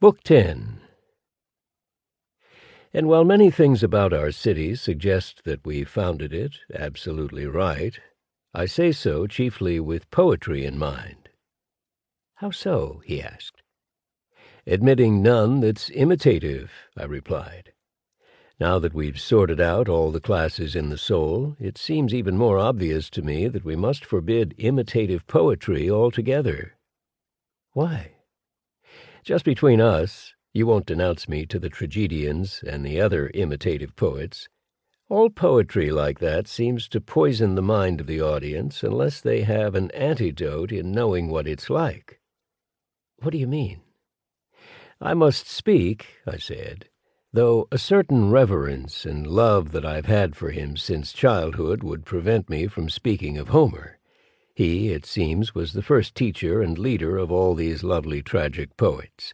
Book 10 And while many things about our city suggest that we founded it absolutely right, I say so chiefly with poetry in mind. How so? he asked. Admitting none that's imitative, I replied. Now that we've sorted out all the classes in the soul, it seems even more obvious to me that we must forbid imitative poetry altogether. Why? Just between us, you won't denounce me to the tragedians and the other imitative poets. All poetry like that seems to poison the mind of the audience unless they have an antidote in knowing what it's like. What do you mean? I must speak, I said, though a certain reverence and love that I've had for him since childhood would prevent me from speaking of Homer. He, it seems, was the first teacher and leader of all these lovely tragic poets.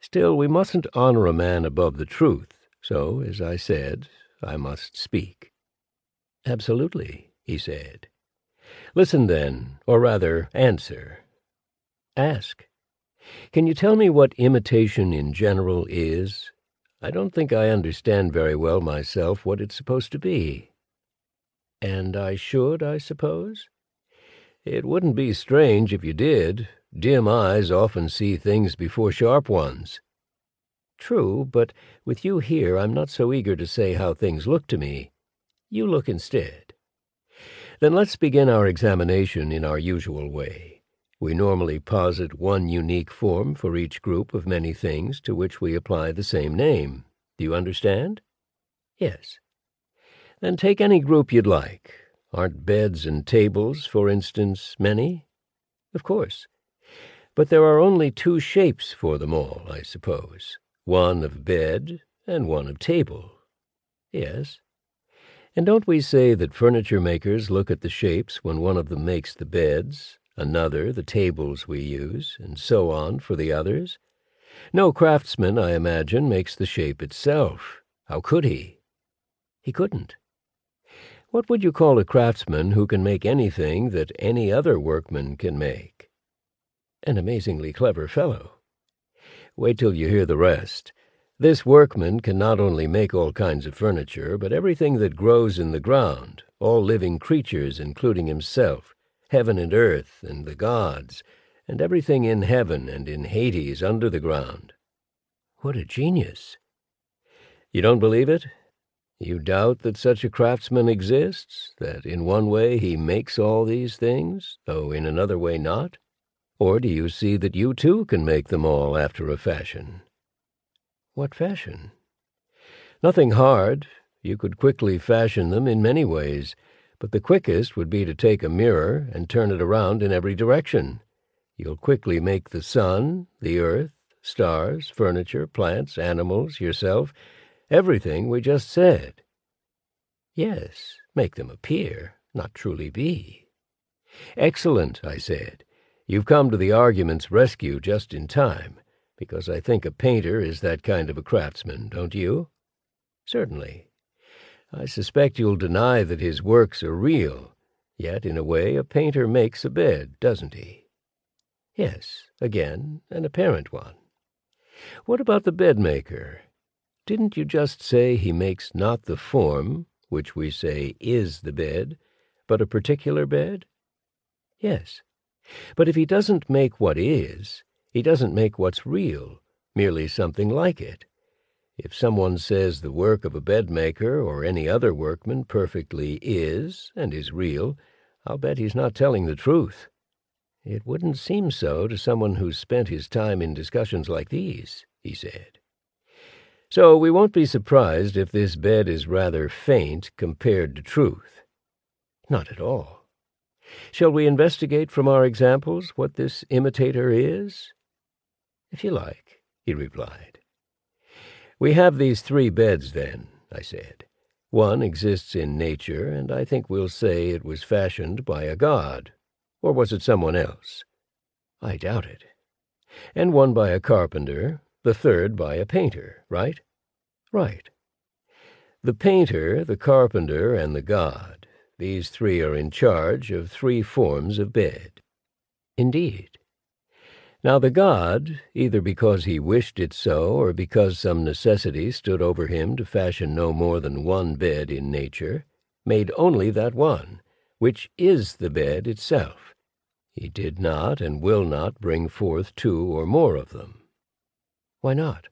Still, we mustn't honor a man above the truth, so, as I said, I must speak. Absolutely, he said. Listen then, or rather, answer. Ask. Can you tell me what imitation in general is I don't think I understand very well myself what it's supposed to be. And I should, I suppose? It wouldn't be strange if you did. Dim eyes often see things before sharp ones. True, but with you here I'm not so eager to say how things look to me. You look instead. Then let's begin our examination in our usual way. We normally posit one unique form for each group of many things to which we apply the same name. Do you understand? Yes. Then take any group you'd like. Aren't beds and tables, for instance, many? Of course. But there are only two shapes for them all, I suppose. One of bed and one of table. Yes. And don't we say that furniture makers look at the shapes when one of them makes the beds another the tables we use, and so on for the others. No craftsman, I imagine, makes the shape itself. How could he? He couldn't. What would you call a craftsman who can make anything that any other workman can make? An amazingly clever fellow. Wait till you hear the rest. This workman can not only make all kinds of furniture, but everything that grows in the ground, all living creatures, including himself, heaven and earth and the gods, and everything in heaven and in Hades under the ground. What a genius! You don't believe it? You doubt that such a craftsman exists, that in one way he makes all these things, though in another way not? Or do you see that you too can make them all after a fashion? What fashion? Nothing hard. You could quickly fashion them in many ways, but the quickest would be to take a mirror and turn it around in every direction. You'll quickly make the sun, the earth, stars, furniture, plants, animals, yourself, everything we just said. Yes, make them appear, not truly be. Excellent, I said. You've come to the argument's rescue just in time, because I think a painter is that kind of a craftsman, don't you? Certainly. I suspect you'll deny that his works are real, yet in a way a painter makes a bed, doesn't he? Yes, again, an apparent one. What about the bedmaker? Didn't you just say he makes not the form, which we say is the bed, but a particular bed? Yes. But if he doesn't make what is, he doesn't make what's real, merely something like it. If someone says the work of a bedmaker or any other workman perfectly is and is real, I'll bet he's not telling the truth. It wouldn't seem so to someone who's spent his time in discussions like these, he said. So we won't be surprised if this bed is rather faint compared to truth. Not at all. Shall we investigate from our examples what this imitator is? If you like, he replied. We have these three beds, then, I said. One exists in nature, and I think we'll say it was fashioned by a god. Or was it someone else? I doubt it. And one by a carpenter, the third by a painter, right? Right. The painter, the carpenter, and the god, these three are in charge of three forms of bed. Indeed. Now the god, either because he wished it so, or because some necessity stood over him to fashion no more than one bed in nature, made only that one, which is the bed itself. He did not and will not bring forth two or more of them. Why not?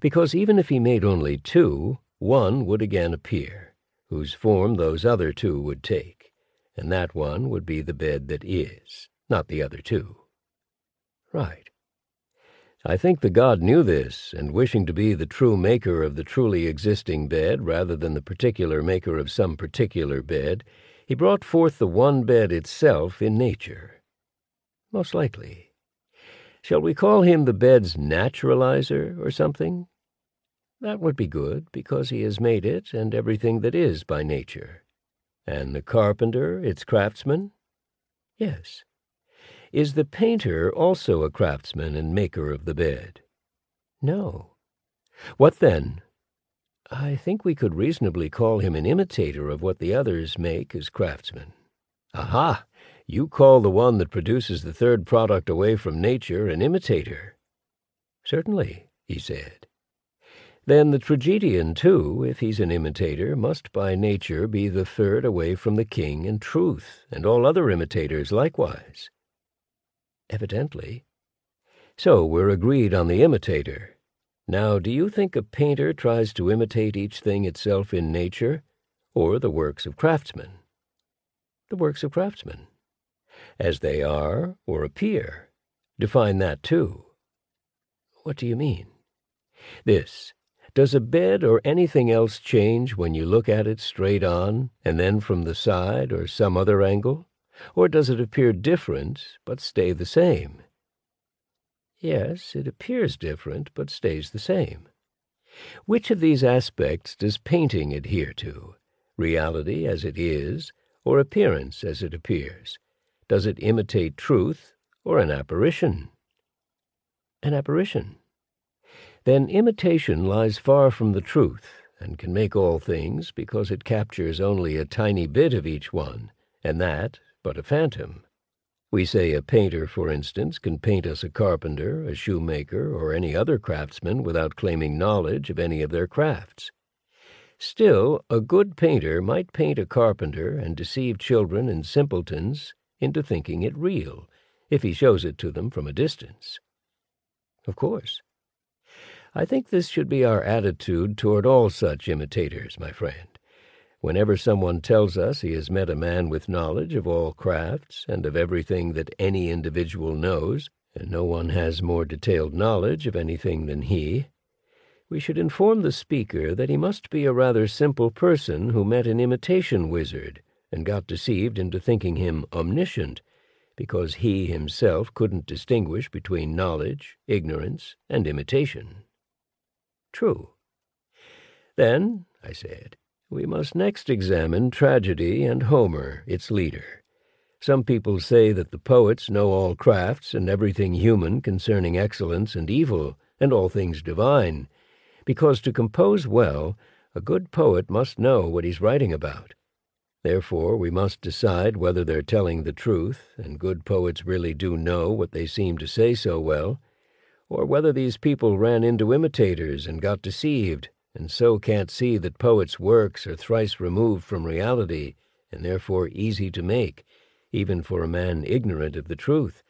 Because even if he made only two, one would again appear, whose form those other two would take, and that one would be the bed that is, not the other two. Right. I think the god knew this, and wishing to be the true maker of the truly existing bed rather than the particular maker of some particular bed, he brought forth the one bed itself in nature. Most likely. Shall we call him the bed's naturalizer or something? That would be good, because he has made it and everything that is by nature. And the carpenter its craftsman? Yes. Is the painter also a craftsman and maker of the bed? No. What then? I think we could reasonably call him an imitator of what the others make as craftsmen. Aha! You call the one that produces the third product away from nature an imitator. Certainly, he said. Then the tragedian, too, if he's an imitator, must by nature be the third away from the king and truth, and all other imitators likewise. Evidently. So we're agreed on the imitator. Now, do you think a painter tries to imitate each thing itself in nature, or the works of craftsmen? The works of craftsmen. As they are, or appear. Define that, too. What do you mean? This. Does a bed or anything else change when you look at it straight on, and then from the side or some other angle? Or does it appear different, but stay the same? Yes, it appears different, but stays the same. Which of these aspects does painting adhere to? Reality as it is, or appearance as it appears? Does it imitate truth, or an apparition? An apparition. Then imitation lies far from the truth, and can make all things, because it captures only a tiny bit of each one, and that but a phantom. We say a painter, for instance, can paint us a carpenter, a shoemaker, or any other craftsman without claiming knowledge of any of their crafts. Still, a good painter might paint a carpenter and deceive children and simpletons into thinking it real, if he shows it to them from a distance. Of course. I think this should be our attitude toward all such imitators, my friend. Whenever someone tells us he has met a man with knowledge of all crafts and of everything that any individual knows, and no one has more detailed knowledge of anything than he, we should inform the speaker that he must be a rather simple person who met an imitation wizard and got deceived into thinking him omniscient, because he himself couldn't distinguish between knowledge, ignorance, and imitation. True. Then, I said, we must next examine tragedy and Homer, its leader. Some people say that the poets know all crafts and everything human concerning excellence and evil, and all things divine, because to compose well, a good poet must know what he's writing about. Therefore, we must decide whether they're telling the truth, and good poets really do know what they seem to say so well, or whether these people ran into imitators and got deceived and so can't see that poets' works are thrice removed from reality, and therefore easy to make, even for a man ignorant of the truth,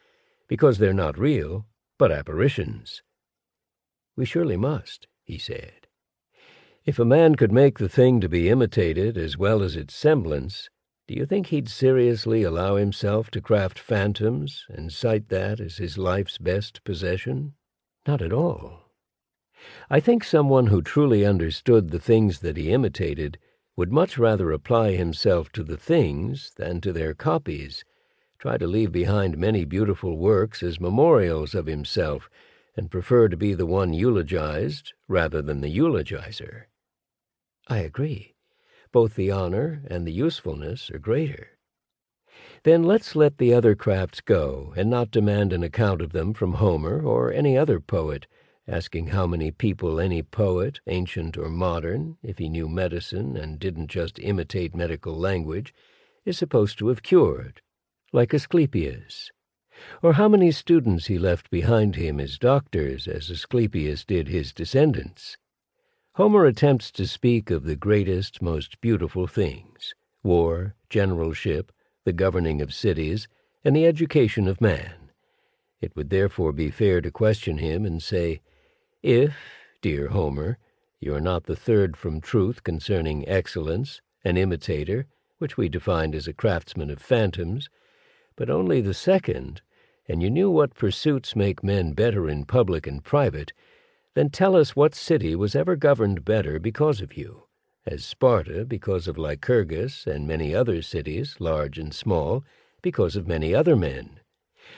because they're not real, but apparitions. We surely must, he said. If a man could make the thing to be imitated as well as its semblance, do you think he'd seriously allow himself to craft phantoms and cite that as his life's best possession? Not at all. I think someone who truly understood the things that he imitated would much rather apply himself to the things than to their copies, try to leave behind many beautiful works as memorials of himself, and prefer to be the one eulogized rather than the eulogizer. I agree. Both the honor and the usefulness are greater. Then let's let the other crafts go, and not demand an account of them from Homer or any other poet, asking how many people any poet, ancient or modern, if he knew medicine and didn't just imitate medical language, is supposed to have cured, like Asclepius. or how many students he left behind him as doctors, as Asclepius did his descendants. Homer attempts to speak of the greatest, most beautiful things war, generalship, the governing of cities, and the education of man. It would therefore be fair to question him and say, If, dear Homer, you are not the third from truth concerning excellence, an imitator, which we defined as a craftsman of phantoms, but only the second, and you knew what pursuits make men better in public and private, then tell us what city was ever governed better because of you, as Sparta because of Lycurgus, and many other cities, large and small, because of many other men.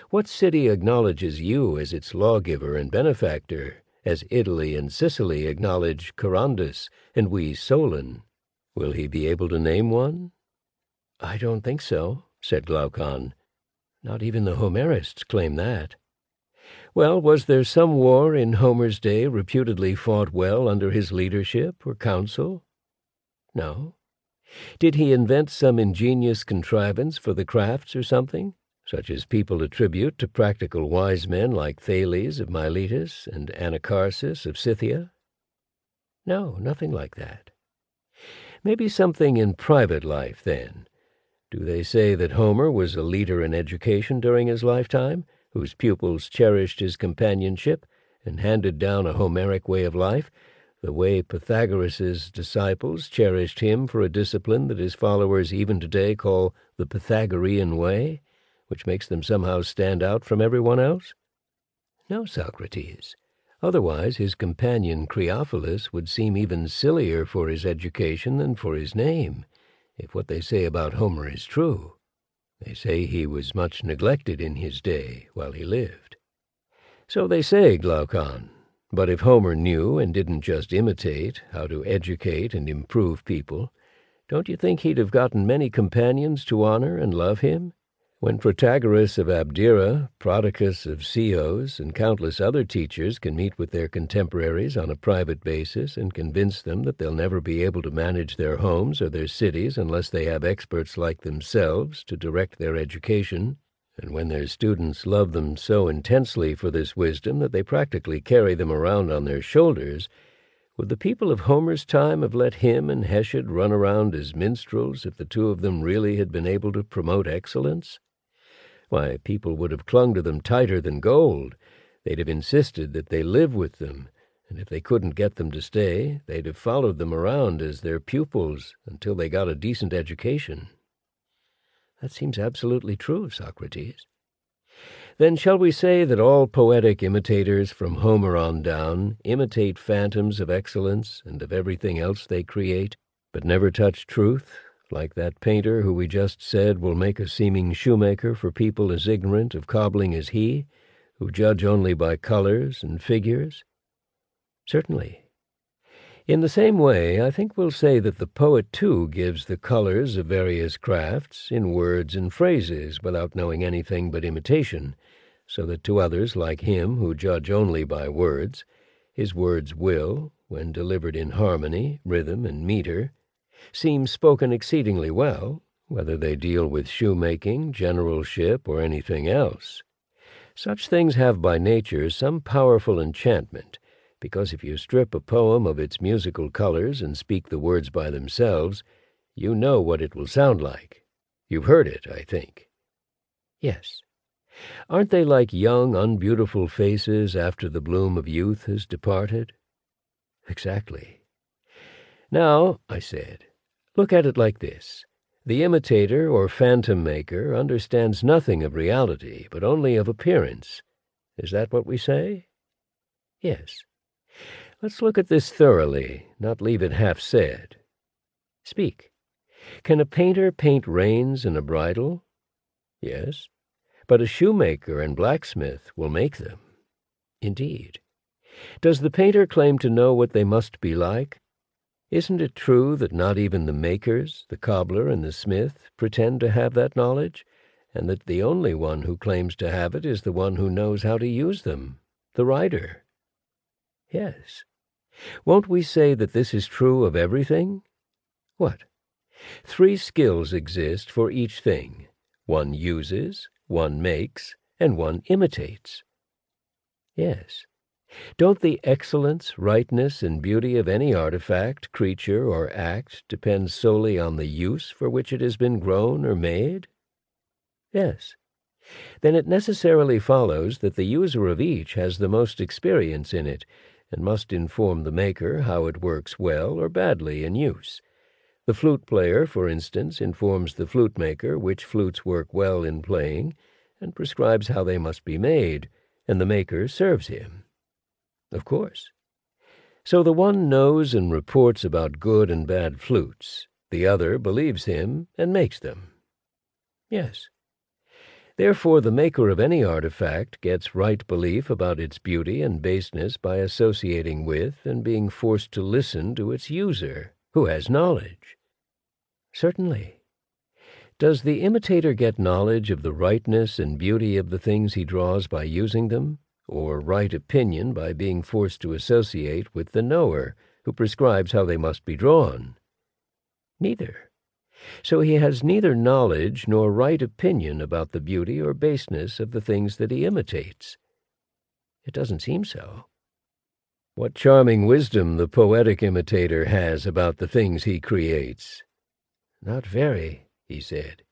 What city acknowledges you as its lawgiver and benefactor, as Italy and Sicily acknowledge Charondas and we Solon? Will he be able to name one? I don't think so, said Glaucon. Not even the Homerists claim that. Well, was there some war in Homer's day reputedly fought well under his leadership or counsel? No. Did he invent some ingenious contrivance for the crafts or something, such as people attribute to practical wise men like Thales of Miletus and Anacharsis of Scythia? No, nothing like that. Maybe something in private life, then, do they say that Homer was a leader in education during his lifetime, whose pupils cherished his companionship and handed down a Homeric way of life, the way Pythagoras's disciples cherished him for a discipline that his followers even today call the Pythagorean way, which makes them somehow stand out from everyone else? No, Socrates. Otherwise, his companion Creophilus would seem even sillier for his education than for his name if what they say about Homer is true. They say he was much neglected in his day while he lived. So they say, Glaucon. But if Homer knew and didn't just imitate how to educate and improve people, don't you think he'd have gotten many companions to honor and love him? When Protagoras of Abdera, Prodicus of Ceos, and countless other teachers can meet with their contemporaries on a private basis and convince them that they'll never be able to manage their homes or their cities unless they have experts like themselves to direct their education, and when their students love them so intensely for this wisdom that they practically carry them around on their shoulders, would the people of Homer's time have let him and Hesiod run around as minstrels if the two of them really had been able to promote excellence? Why, people would have clung to them tighter than gold. They'd have insisted that they live with them, and if they couldn't get them to stay, they'd have followed them around as their pupils until they got a decent education. That seems absolutely true, Socrates. Then shall we say that all poetic imitators from Homer on down imitate phantoms of excellence and of everything else they create, but never touch truth, like that painter who we just said will make a seeming shoemaker for people as ignorant of cobbling as he, who judge only by colors and figures? Certainly. In the same way, I think we'll say that the poet too gives the colors of various crafts in words and phrases without knowing anything but imitation, so that to others like him who judge only by words, his words will, when delivered in harmony, rhythm, and meter, seem spoken exceedingly well, whether they deal with shoemaking, generalship, or anything else. Such things have by nature some powerful enchantment, because if you strip a poem of its musical colors and speak the words by themselves, you know what it will sound like. You've heard it, I think. Yes. Aren't they like young, unbeautiful faces after the bloom of youth has departed? Exactly. Now, I said, Look at it like this. The imitator or phantom maker understands nothing of reality, but only of appearance. Is that what we say? Yes. Let's look at this thoroughly, not leave it half said. Speak. Can a painter paint reins and a bridle? Yes. But a shoemaker and blacksmith will make them. Indeed. Does the painter claim to know what they must be like? Isn't it true that not even the makers, the cobbler and the smith, pretend to have that knowledge, and that the only one who claims to have it is the one who knows how to use them, the writer? Yes. Won't we say that this is true of everything? What? Three skills exist for each thing. One uses, one makes, and one imitates. Yes. Don't the excellence, rightness, and beauty of any artifact, creature, or act depend solely on the use for which it has been grown or made? Yes. Then it necessarily follows that the user of each has the most experience in it, and must inform the maker how it works well or badly in use. The flute player, for instance, informs the flute maker which flutes work well in playing, and prescribes how they must be made, and the maker serves him. Of course. So the one knows and reports about good and bad flutes, the other believes him and makes them. Yes. Therefore, the maker of any artifact gets right belief about its beauty and baseness by associating with and being forced to listen to its user, who has knowledge. Certainly. Does the imitator get knowledge of the rightness and beauty of the things he draws by using them, or right opinion by being forced to associate with the knower, who prescribes how they must be drawn? Neither. So he has neither knowledge nor right opinion about the beauty or baseness of the things that he imitates. It doesn't seem so. What charming wisdom the poetic imitator has about the things he creates. Not very, he said,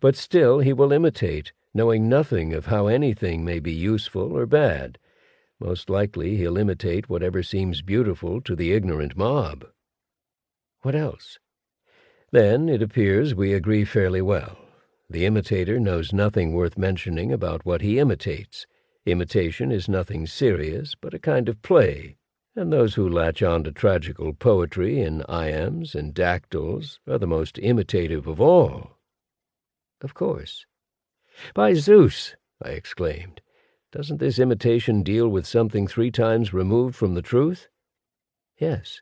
but still he will imitate, knowing nothing of how anything may be useful or bad. Most likely he'll imitate whatever seems beautiful to the ignorant mob. What else? Then, it appears, we agree fairly well. The imitator knows nothing worth mentioning about what he imitates. Imitation is nothing serious, but a kind of play, and those who latch on to tragical poetry in iambs and dactyls are the most imitative of all. Of course. By Zeus, I exclaimed, doesn't this imitation deal with something three times removed from the truth? Yes.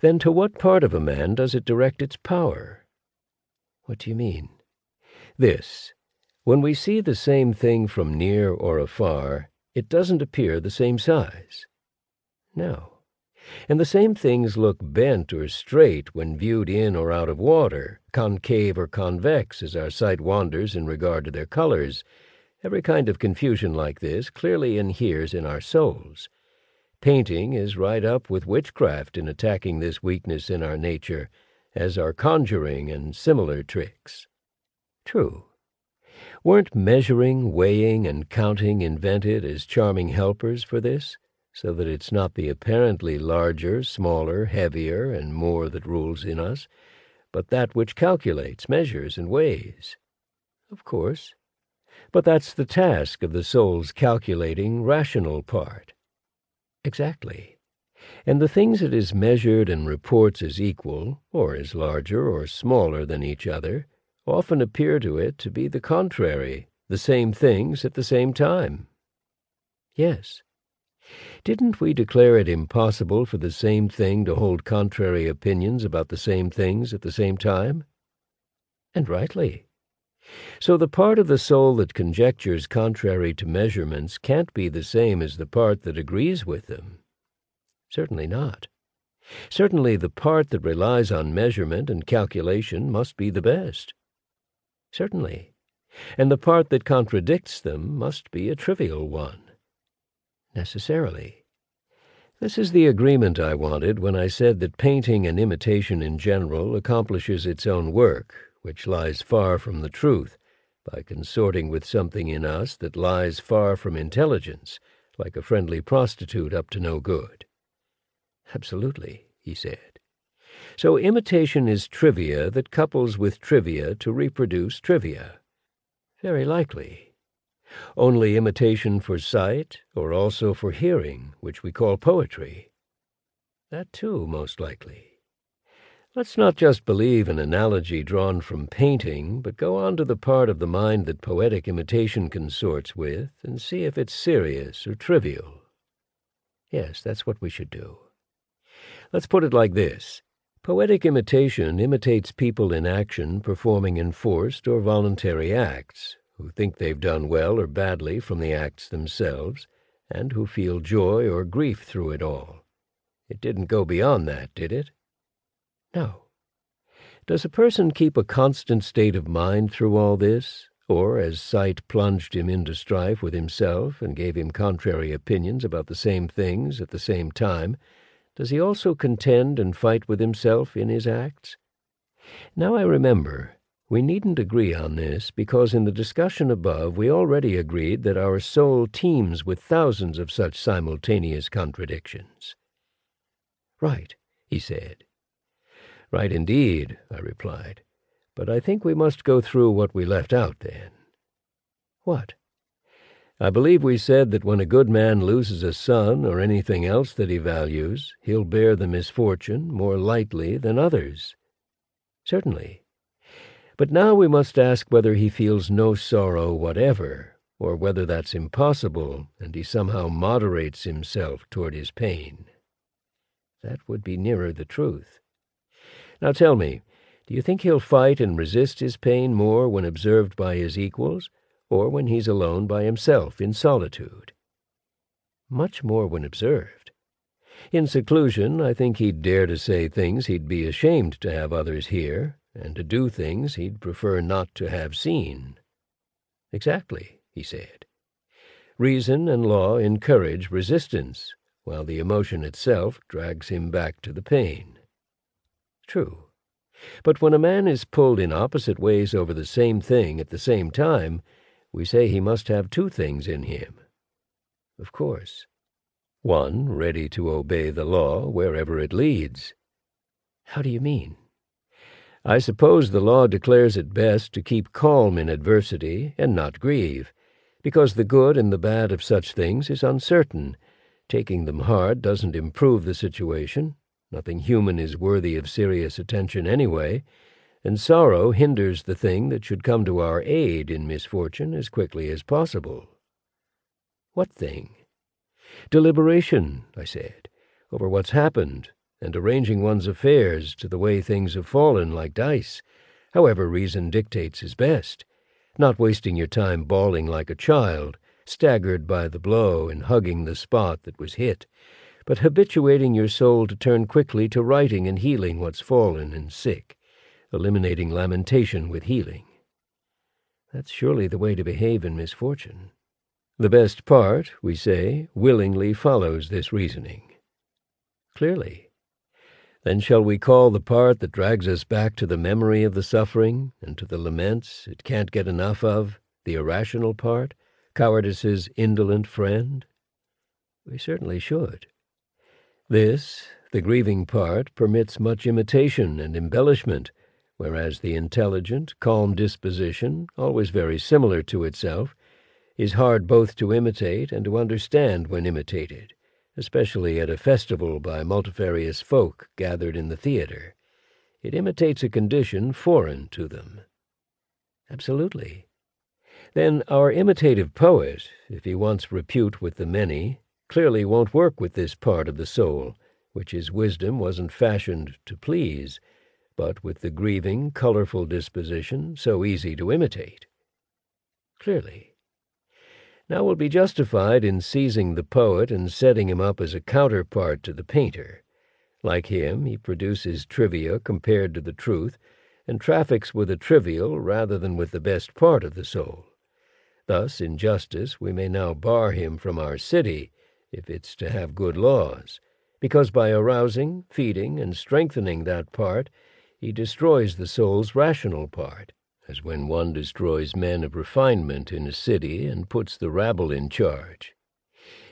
Then to what part of a man does it direct its power? What do you mean? This. When we see the same thing from near or afar, it doesn't appear the same size. No. And the same things look bent or straight when viewed in or out of water, concave or convex as our sight wanders in regard to their colors. Every kind of confusion like this clearly inheres in our souls. Painting is right up with witchcraft in attacking this weakness in our nature, as are conjuring and similar tricks. True. Weren't measuring, weighing, and counting invented as charming helpers for this, so that it's not the apparently larger, smaller, heavier, and more that rules in us, but that which calculates, measures, and weighs? Of course. But that's the task of the soul's calculating, rational part. Exactly. And the things it is measured and reports as equal, or as larger or smaller than each other, often appear to it to be the contrary, the same things at the same time. Yes. Didn't we declare it impossible for the same thing to hold contrary opinions about the same things at the same time? And rightly. So the part of the soul that conjectures contrary to measurements can't be the same as the part that agrees with them. Certainly not. Certainly the part that relies on measurement and calculation must be the best. Certainly. And the part that contradicts them must be a trivial one. Necessarily. This is the agreement I wanted when I said that painting and imitation in general accomplishes its own work which lies far from the truth, by consorting with something in us that lies far from intelligence, like a friendly prostitute up to no good. Absolutely, he said. So imitation is trivia that couples with trivia to reproduce trivia. Very likely. Only imitation for sight, or also for hearing, which we call poetry. That too, most likely. Let's not just believe an analogy drawn from painting, but go on to the part of the mind that poetic imitation consorts with, and see if it's serious or trivial. Yes, that's what we should do. Let's put it like this. Poetic imitation imitates people in action performing enforced or voluntary acts, who think they've done well or badly from the acts themselves, and who feel joy or grief through it all. It didn't go beyond that, did it? No. Does a person keep a constant state of mind through all this, Or as sight plunged him into strife with himself and gave him contrary opinions about the same things at the same time, does he also contend and fight with himself in his acts? Now I remember, we needn't agree on this, because in the discussion above we already agreed that our soul teems with thousands of such simultaneous contradictions. Right, he said. Right indeed, I replied. But I think we must go through what we left out then. What? I believe we said that when a good man loses a son or anything else that he values, he'll bear the misfortune more lightly than others. Certainly. But now we must ask whether he feels no sorrow whatever, or whether that's impossible and he somehow moderates himself toward his pain. That would be nearer the truth. Now tell me, do you think he'll fight and resist his pain more when observed by his equals, or when he's alone by himself in solitude? Much more when observed. In seclusion, I think he'd dare to say things he'd be ashamed to have others hear, and to do things he'd prefer not to have seen. Exactly, he said. Reason and law encourage resistance, while the emotion itself drags him back to the pain. True. But when a man is pulled in opposite ways over the same thing at the same time, we say he must have two things in him. Of course. One ready to obey the law wherever it leads. How do you mean? I suppose the law declares it best to keep calm in adversity and not grieve, because the good and the bad of such things is uncertain. Taking them hard doesn't improve the situation, Nothing human is worthy of serious attention anyway, and sorrow hinders the thing that should come to our aid in misfortune as quickly as possible. What thing? Deliberation, I said, over what's happened, and arranging one's affairs to the way things have fallen like dice, however reason dictates is best, not wasting your time bawling like a child, staggered by the blow and hugging the spot that was hit, but habituating your soul to turn quickly to righting and healing what's fallen and sick, eliminating lamentation with healing. That's surely the way to behave in misfortune. The best part, we say, willingly follows this reasoning. Clearly. Then shall we call the part that drags us back to the memory of the suffering and to the laments it can't get enough of, the irrational part, cowardice's indolent friend? We certainly should. This, the grieving part, permits much imitation and embellishment, whereas the intelligent, calm disposition, always very similar to itself, is hard both to imitate and to understand when imitated, especially at a festival by multifarious folk gathered in the theatre. It imitates a condition foreign to them. Absolutely. Then our imitative poet, if he wants repute with the many, clearly won't work with this part of the soul, which his wisdom wasn't fashioned to please, but with the grieving, colorful disposition so easy to imitate. Clearly. Now we'll be justified in seizing the poet and setting him up as a counterpart to the painter. Like him, he produces trivia compared to the truth, and traffics with a trivial rather than with the best part of the soul. Thus, in justice, we may now bar him from our city, if it's to have good laws, because by arousing, feeding, and strengthening that part, he destroys the soul's rational part, as when one destroys men of refinement in a city and puts the rabble in charge.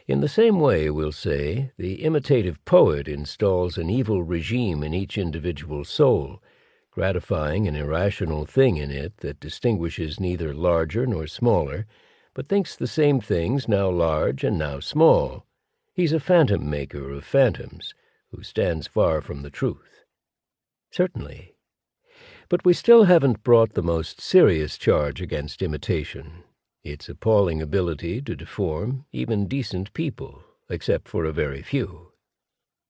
In the same way, we'll say, the imitative poet installs an evil regime in each individual soul, gratifying an irrational thing in it that distinguishes neither larger nor smaller, but thinks the same things now large and now small, He's a phantom maker of phantoms, who stands far from the truth. Certainly. But we still haven't brought the most serious charge against imitation, its appalling ability to deform even decent people, except for a very few.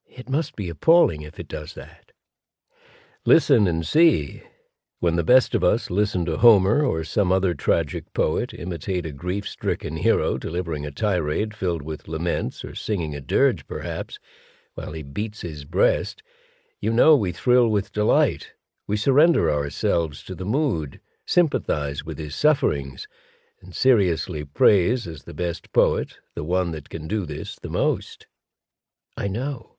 It must be appalling if it does that. Listen and see, when the best of us listen to Homer or some other tragic poet imitate a grief-stricken hero delivering a tirade filled with laments or singing a dirge, perhaps, while he beats his breast, you know we thrill with delight. We surrender ourselves to the mood, sympathize with his sufferings, and seriously praise as the best poet the one that can do this the most. I know.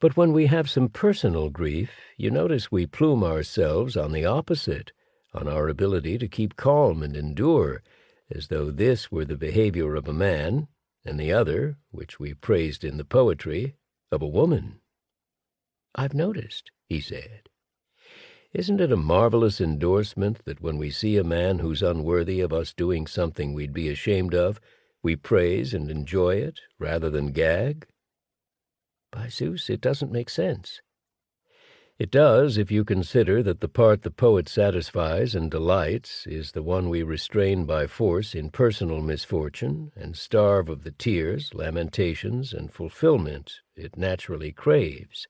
But when we have some personal grief, you notice we plume ourselves on the opposite, on our ability to keep calm and endure, as though this were the behavior of a man, and the other, which we praised in the poetry, of a woman. I've noticed, he said. Isn't it a marvelous endorsement that when we see a man who's unworthy of us doing something we'd be ashamed of, we praise and enjoy it rather than gag? By Zeus, it doesn't make sense. It does if you consider that the part the poet satisfies and delights is the one we restrain by force in personal misfortune and starve of the tears, lamentations, and fulfillment it naturally craves.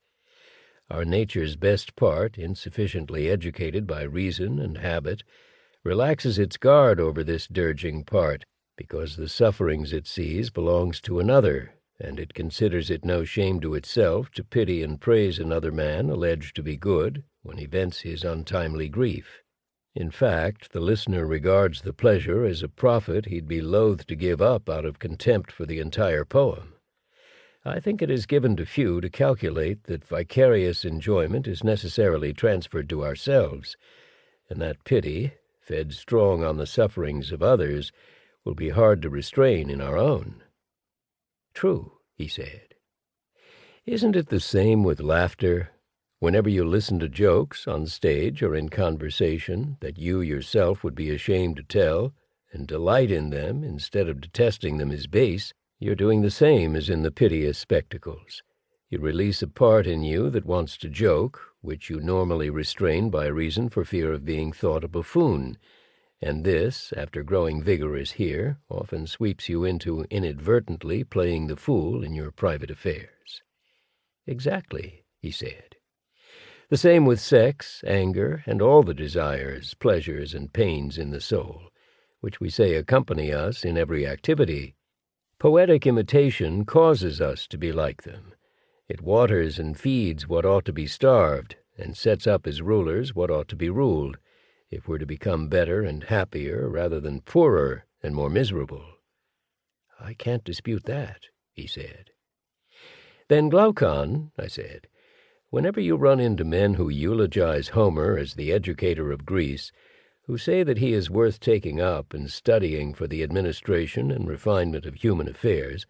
Our nature's best part, insufficiently educated by reason and habit, relaxes its guard over this dirging part, because the sufferings it sees belongs to another, and it considers it no shame to itself to pity and praise another man alleged to be good when he vents his untimely grief. In fact, the listener regards the pleasure as a profit he'd be loath to give up out of contempt for the entire poem. I think it is given to few to calculate that vicarious enjoyment is necessarily transferred to ourselves, and that pity, fed strong on the sufferings of others, will be hard to restrain in our own. True, he said. Isn't it the same with laughter? Whenever you listen to jokes, on stage or in conversation, that you yourself would be ashamed to tell, and delight in them instead of detesting them as base, you're doing the same as in the piteous spectacles. You release a part in you that wants to joke, which you normally restrain by reason for fear of being thought a buffoon, and this, after growing vigorous here, often sweeps you into inadvertently playing the fool in your private affairs. Exactly, he said. The same with sex, anger, and all the desires, pleasures, and pains in the soul, which we say accompany us in every activity. Poetic imitation causes us to be like them. It waters and feeds what ought to be starved, and sets up as rulers what ought to be ruled if we're to become better and happier rather than poorer and more miserable. I can't dispute that, he said. Then, Glaucon, I said, whenever you run into men who eulogize Homer as the educator of Greece, who say that he is worth taking up and studying for the administration and refinement of human affairs,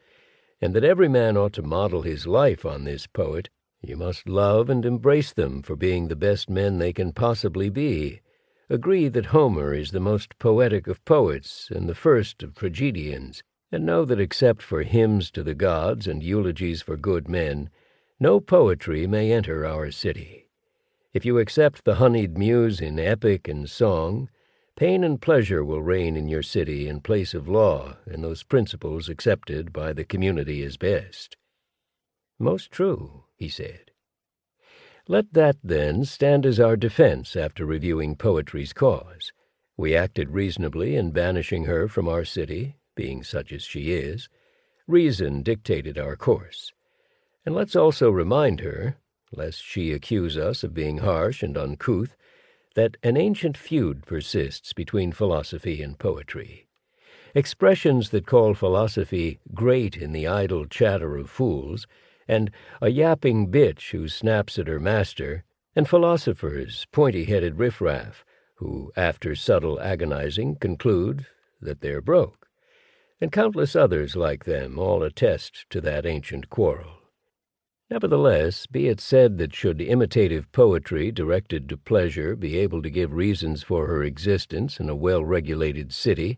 and that every man ought to model his life on this poet, you must love and embrace them for being the best men they can possibly be, agree that Homer is the most poetic of poets and the first of tragedians, and know that except for hymns to the gods and eulogies for good men, no poetry may enter our city. If you accept the honeyed muse in epic and song, pain and pleasure will reign in your city in place of law and those principles accepted by the community as best. Most true, he said. Let that, then, stand as our defense after reviewing poetry's cause. We acted reasonably in banishing her from our city, being such as she is. Reason dictated our course. And let's also remind her, lest she accuse us of being harsh and uncouth, that an ancient feud persists between philosophy and poetry. Expressions that call philosophy great in the idle chatter of fools and a yapping bitch who snaps at her master, and philosophers, pointy-headed riffraff, who, after subtle agonizing, conclude that they're broke, and countless others like them all attest to that ancient quarrel. Nevertheless, be it said that should imitative poetry directed to pleasure be able to give reasons for her existence in a well-regulated city,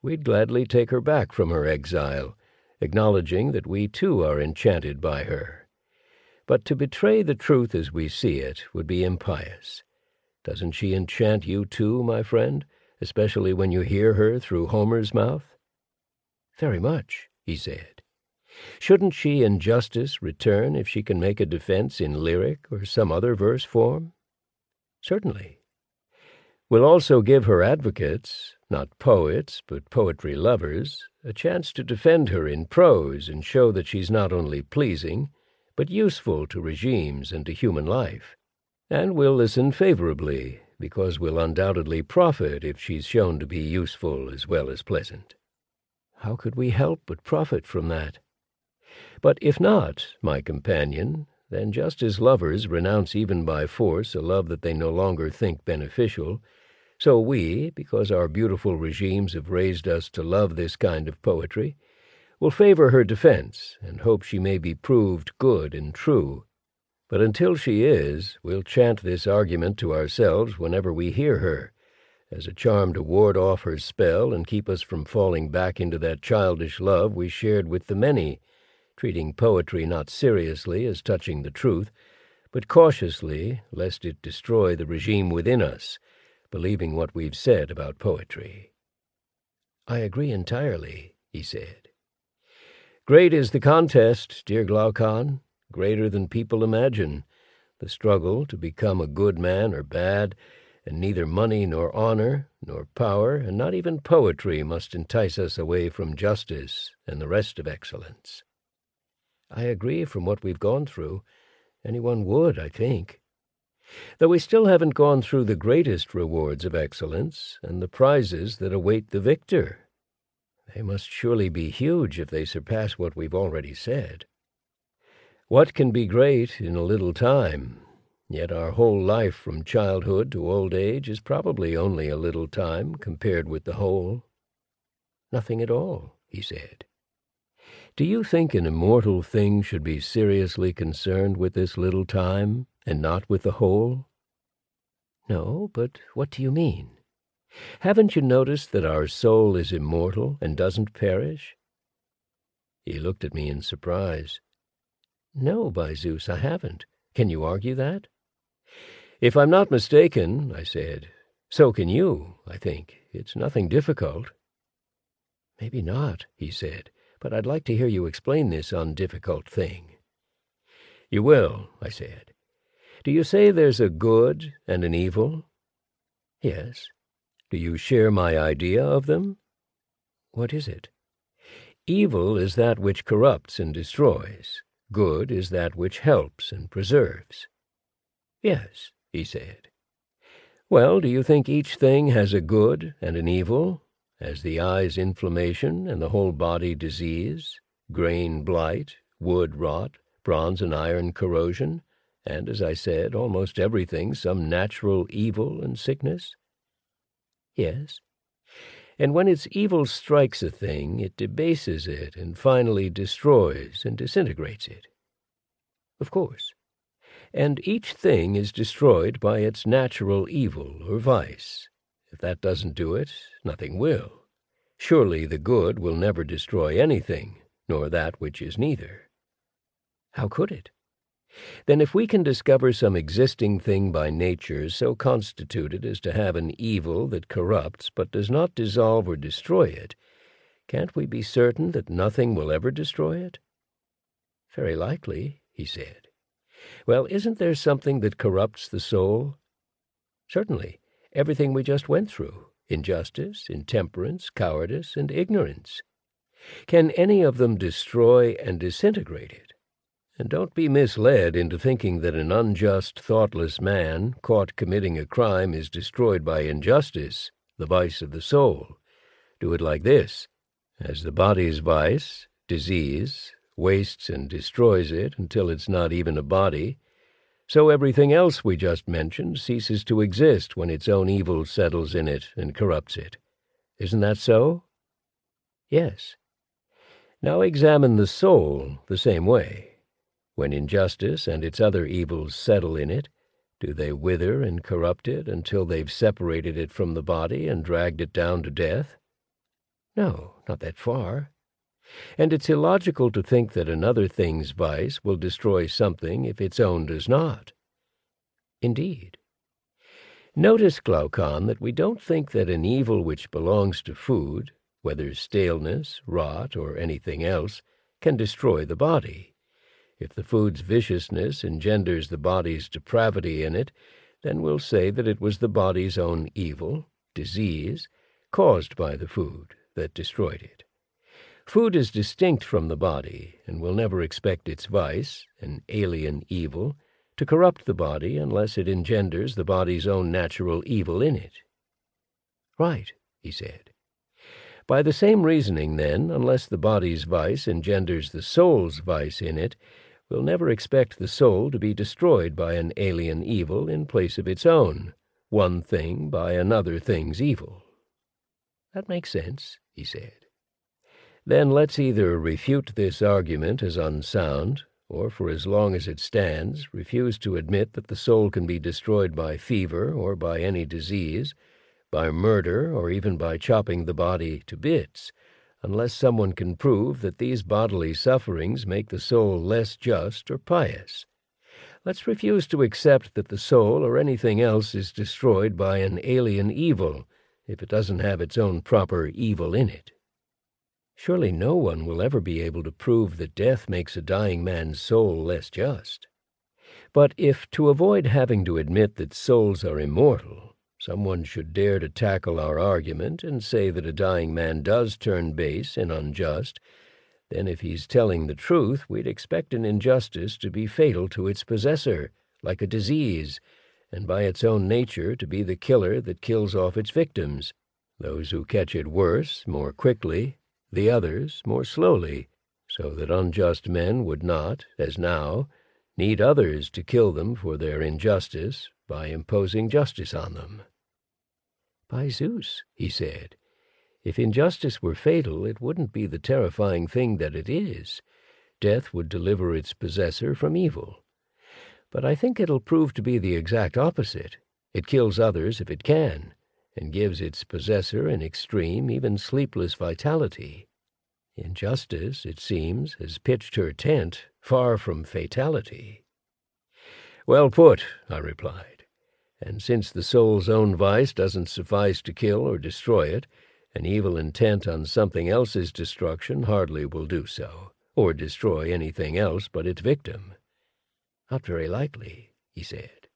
we'd gladly take her back from her exile acknowledging that we too are enchanted by her. But to betray the truth as we see it would be impious. Doesn't she enchant you too, my friend, especially when you hear her through Homer's mouth? Very much, he said. Shouldn't she in justice return if she can make a defense in lyric or some other verse form? Certainly. We'll also give her advocates, not poets, but poetry lovers, a chance to defend her in prose and show that she's not only pleasing, but useful to regimes and to human life. And we'll listen favorably, because we'll undoubtedly profit if she's shown to be useful as well as pleasant. How could we help but profit from that? But if not, my companion, then just as lovers renounce even by force a love that they no longer think beneficial, so we, because our beautiful regimes have raised us to love this kind of poetry, will favor her defense and hope she may be proved good and true. But until she is, we'll chant this argument to ourselves whenever we hear her, as a charm to ward off her spell and keep us from falling back into that childish love we shared with the many, treating poetry not seriously as touching the truth, but cautiously, lest it destroy the regime within us, believing what we've said about poetry. I agree entirely, he said. Great is the contest, dear Glaucon, greater than people imagine, the struggle to become a good man or bad, and neither money nor honor, nor power, and not even poetry must entice us away from justice and the rest of excellence. I agree from what we've gone through. Anyone would, I think. Though we still haven't gone through the greatest rewards of excellence and the prizes that await the victor. They must surely be huge if they surpass what we've already said. What can be great in a little time? Yet our whole life from childhood to old age is probably only a little time compared with the whole. Nothing at all, he said. Do you think an immortal thing should be seriously concerned with this little time and not with the whole? No, but what do you mean? Haven't you noticed that our soul is immortal and doesn't perish? He looked at me in surprise. No, by Zeus, I haven't. Can you argue that? If I'm not mistaken, I said, so can you, I think. It's nothing difficult. Maybe not, he said, but I'd like to hear you explain this undifficult thing. You will, I said. Do you say there's a good and an evil? Yes. Do you share my idea of them? What is it? Evil is that which corrupts and destroys. Good is that which helps and preserves. Yes, he said. Well, do you think each thing has a good and an evil, as the eye's inflammation and the whole body disease, grain blight, wood rot, bronze and iron corrosion, and, as I said, almost everything some natural evil and sickness? Yes. And when its evil strikes a thing, it debases it and finally destroys and disintegrates it. Of course. And each thing is destroyed by its natural evil or vice. If that doesn't do it, nothing will. Surely the good will never destroy anything, nor that which is neither. How could it? then if we can discover some existing thing by nature so constituted as to have an evil that corrupts but does not dissolve or destroy it, can't we be certain that nothing will ever destroy it? Very likely, he said. Well, isn't there something that corrupts the soul? Certainly, everything we just went through injustice, intemperance, cowardice, and ignorance. Can any of them destroy and disintegrate it? And don't be misled into thinking that an unjust, thoughtless man caught committing a crime is destroyed by injustice, the vice of the soul. Do it like this. As the body's vice, disease, wastes and destroys it until it's not even a body, so everything else we just mentioned ceases to exist when its own evil settles in it and corrupts it. Isn't that so? Yes. Now examine the soul the same way. When injustice and its other evils settle in it, do they wither and corrupt it until they've separated it from the body and dragged it down to death? No, not that far. And it's illogical to think that another thing's vice will destroy something if its own does not. Indeed. Notice, Glaucon, that we don't think that an evil which belongs to food, whether staleness, rot, or anything else, can destroy the body. If the food's viciousness engenders the body's depravity in it, then we'll say that it was the body's own evil, disease, caused by the food, that destroyed it. Food is distinct from the body, and will never expect its vice, an alien evil, to corrupt the body unless it engenders the body's own natural evil in it. Right, he said. By the same reasoning, then, unless the body's vice engenders the soul's vice in it, we'll never expect the soul to be destroyed by an alien evil in place of its own, one thing by another thing's evil. That makes sense, he said. Then let's either refute this argument as unsound, or for as long as it stands, refuse to admit that the soul can be destroyed by fever or by any disease, by murder or even by chopping the body to bits, unless someone can prove that these bodily sufferings make the soul less just or pious. Let's refuse to accept that the soul or anything else is destroyed by an alien evil if it doesn't have its own proper evil in it. Surely no one will ever be able to prove that death makes a dying man's soul less just. But if, to avoid having to admit that souls are immortal, someone should dare to tackle our argument and say that a dying man does turn base and unjust, then if he's telling the truth, we'd expect an injustice to be fatal to its possessor, like a disease, and by its own nature to be the killer that kills off its victims, those who catch it worse, more quickly, the others more slowly, so that unjust men would not, as now, need others to kill them for their injustice by imposing justice on them. By Zeus, he said, if injustice were fatal, it wouldn't be the terrifying thing that it is. Death would deliver its possessor from evil. But I think it'll prove to be the exact opposite. It kills others if it can, and gives its possessor an extreme, even sleepless vitality. Injustice, it seems, has pitched her tent far from fatality. Well put, I replied. And since the soul's own vice doesn't suffice to kill or destroy it, an evil intent on something else's destruction hardly will do so, or destroy anything else but its victim. Not very likely, he said.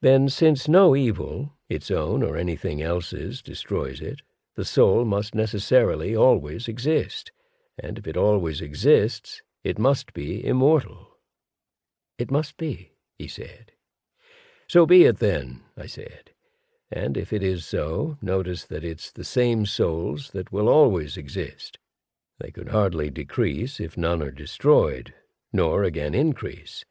Then, since no evil, its own or anything else's, destroys it, the soul must necessarily always exist, and if it always exists, it must be immortal. It must be, he said. So be it then, I said. And if it is so, notice that it's the same souls that will always exist. They could hardly decrease if none are destroyed, nor again increase.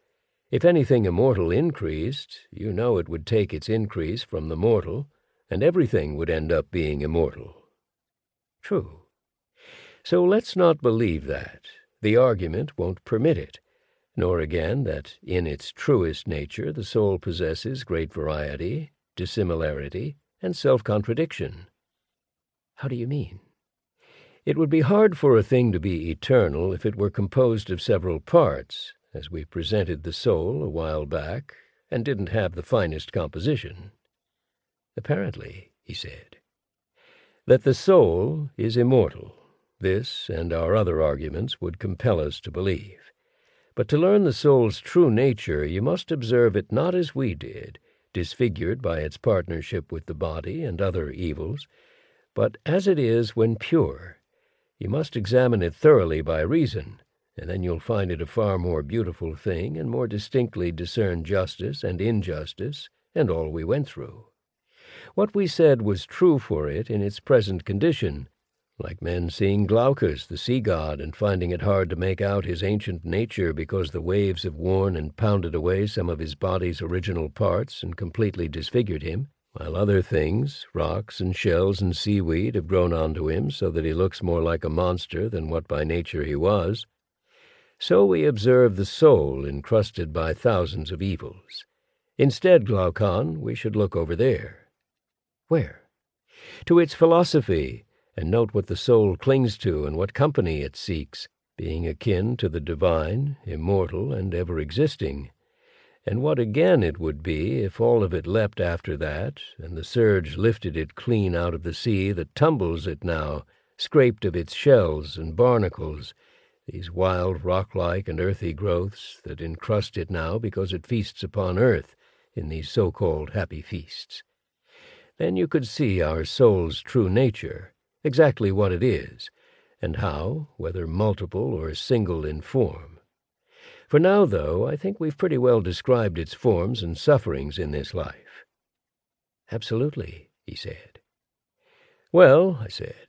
If anything immortal increased, you know it would take its increase from the mortal, and everything would end up being immortal. True. So let's not believe that. The argument won't permit it, nor again that in its truest nature the soul possesses great variety, dissimilarity, and self-contradiction. How do you mean? It would be hard for a thing to be eternal if it were composed of several parts, as we presented the soul a while back, and didn't have the finest composition. Apparently, he said, that the soul is immortal. This and our other arguments would compel us to believe. But to learn the soul's true nature, you must observe it not as we did, disfigured by its partnership with the body and other evils, but as it is when pure. You must examine it thoroughly by reason, and then you'll find it a far more beautiful thing and more distinctly discern justice and injustice and all we went through. What we said was true for it in its present condition, like men seeing Glaucus, the sea god, and finding it hard to make out his ancient nature because the waves have worn and pounded away some of his body's original parts and completely disfigured him, while other things, rocks and shells and seaweed, have grown onto him so that he looks more like a monster than what by nature he was. So we observe the soul encrusted by thousands of evils. Instead, Glaucon, we should look over there. Where? To its philosophy, and note what the soul clings to and what company it seeks, being akin to the divine, immortal, and ever existing. And what again it would be if all of it leapt after that, and the surge lifted it clean out of the sea that tumbles it now, scraped of its shells and barnacles, these wild rock-like and earthy growths that encrust it now because it feasts upon earth in these so-called happy feasts. Then you could see our soul's true nature, exactly what it is, and how, whether multiple or single in form. For now, though, I think we've pretty well described its forms and sufferings in this life. Absolutely, he said. Well, I said,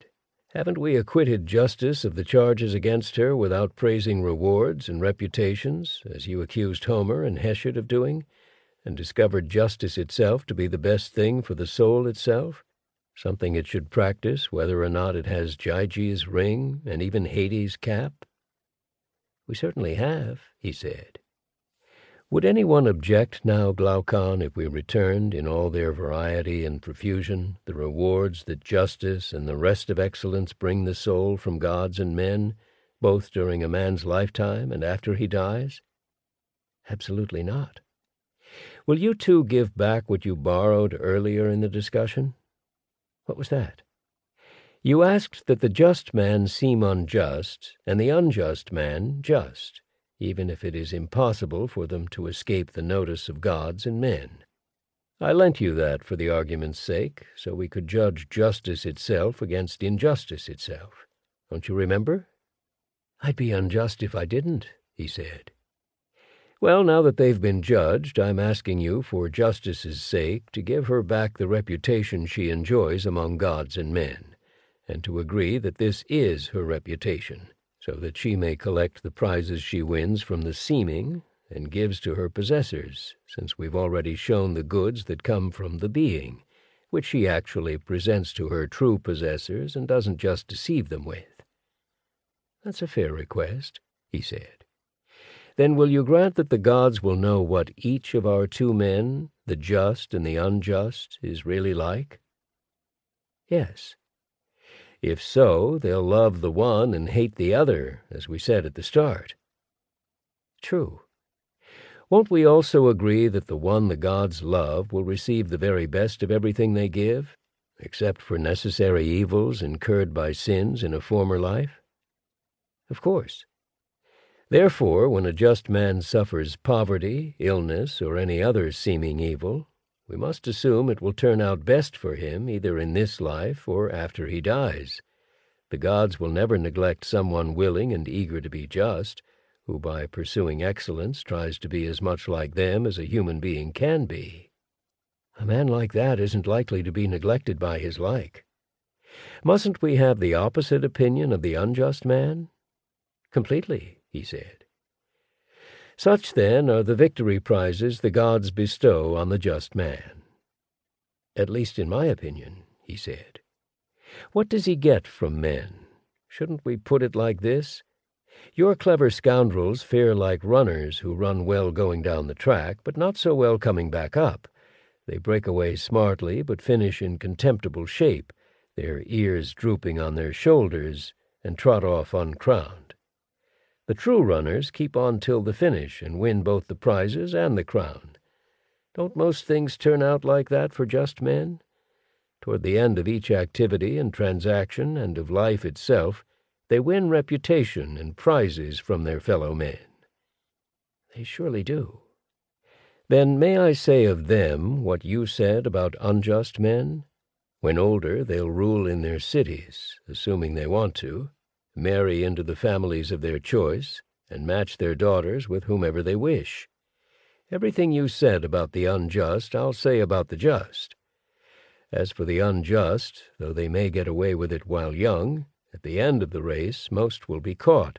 haven't we acquitted justice of the charges against her without praising rewards and reputations, as you accused Homer and Hesiod of doing, and discovered justice itself to be the best thing for the soul itself, something it should practice whether or not it has Gyges' ring and even Hades' cap? We certainly have, he said. Would anyone object now, Glaucon, if we returned, in all their variety and profusion, the rewards that justice and the rest of excellence bring the soul from gods and men, both during a man's lifetime and after he dies? Absolutely not. Will you two give back what you borrowed earlier in the discussion? What was that? You asked that the just man seem unjust, and the unjust man just even if it is impossible for them to escape the notice of gods and men. I lent you that for the argument's sake, so we could judge justice itself against injustice itself. Don't you remember? I'd be unjust if I didn't, he said. Well, now that they've been judged, I'm asking you for justice's sake to give her back the reputation she enjoys among gods and men, and to agree that this is her reputation so that she may collect the prizes she wins from the seeming and gives to her possessors, since we've already shown the goods that come from the being, which she actually presents to her true possessors and doesn't just deceive them with. That's a fair request, he said. Then will you grant that the gods will know what each of our two men, the just and the unjust, is really like? Yes, if so, they'll love the one and hate the other, as we said at the start. True. Won't we also agree that the one the gods love will receive the very best of everything they give, except for necessary evils incurred by sins in a former life? Of course. Therefore, when a just man suffers poverty, illness, or any other seeming evil, we must assume it will turn out best for him either in this life or after he dies. The gods will never neglect someone willing and eager to be just, who by pursuing excellence tries to be as much like them as a human being can be. A man like that isn't likely to be neglected by his like. Mustn't we have the opposite opinion of the unjust man? Completely, he said. Such, then, are the victory prizes the gods bestow on the just man. At least in my opinion, he said. What does he get from men? Shouldn't we put it like this? Your clever scoundrels fare like runners who run well going down the track, but not so well coming back up. They break away smartly, but finish in contemptible shape, their ears drooping on their shoulders, and trot off uncrowned. The true runners keep on till the finish and win both the prizes and the crown. Don't most things turn out like that for just men? Toward the end of each activity and transaction and of life itself, they win reputation and prizes from their fellow men. They surely do. Then may I say of them what you said about unjust men? When older, they'll rule in their cities, assuming they want to, marry into the families of their choice, and match their daughters with whomever they wish. Everything you said about the unjust, I'll say about the just. As for the unjust, though they may get away with it while young, at the end of the race most will be caught.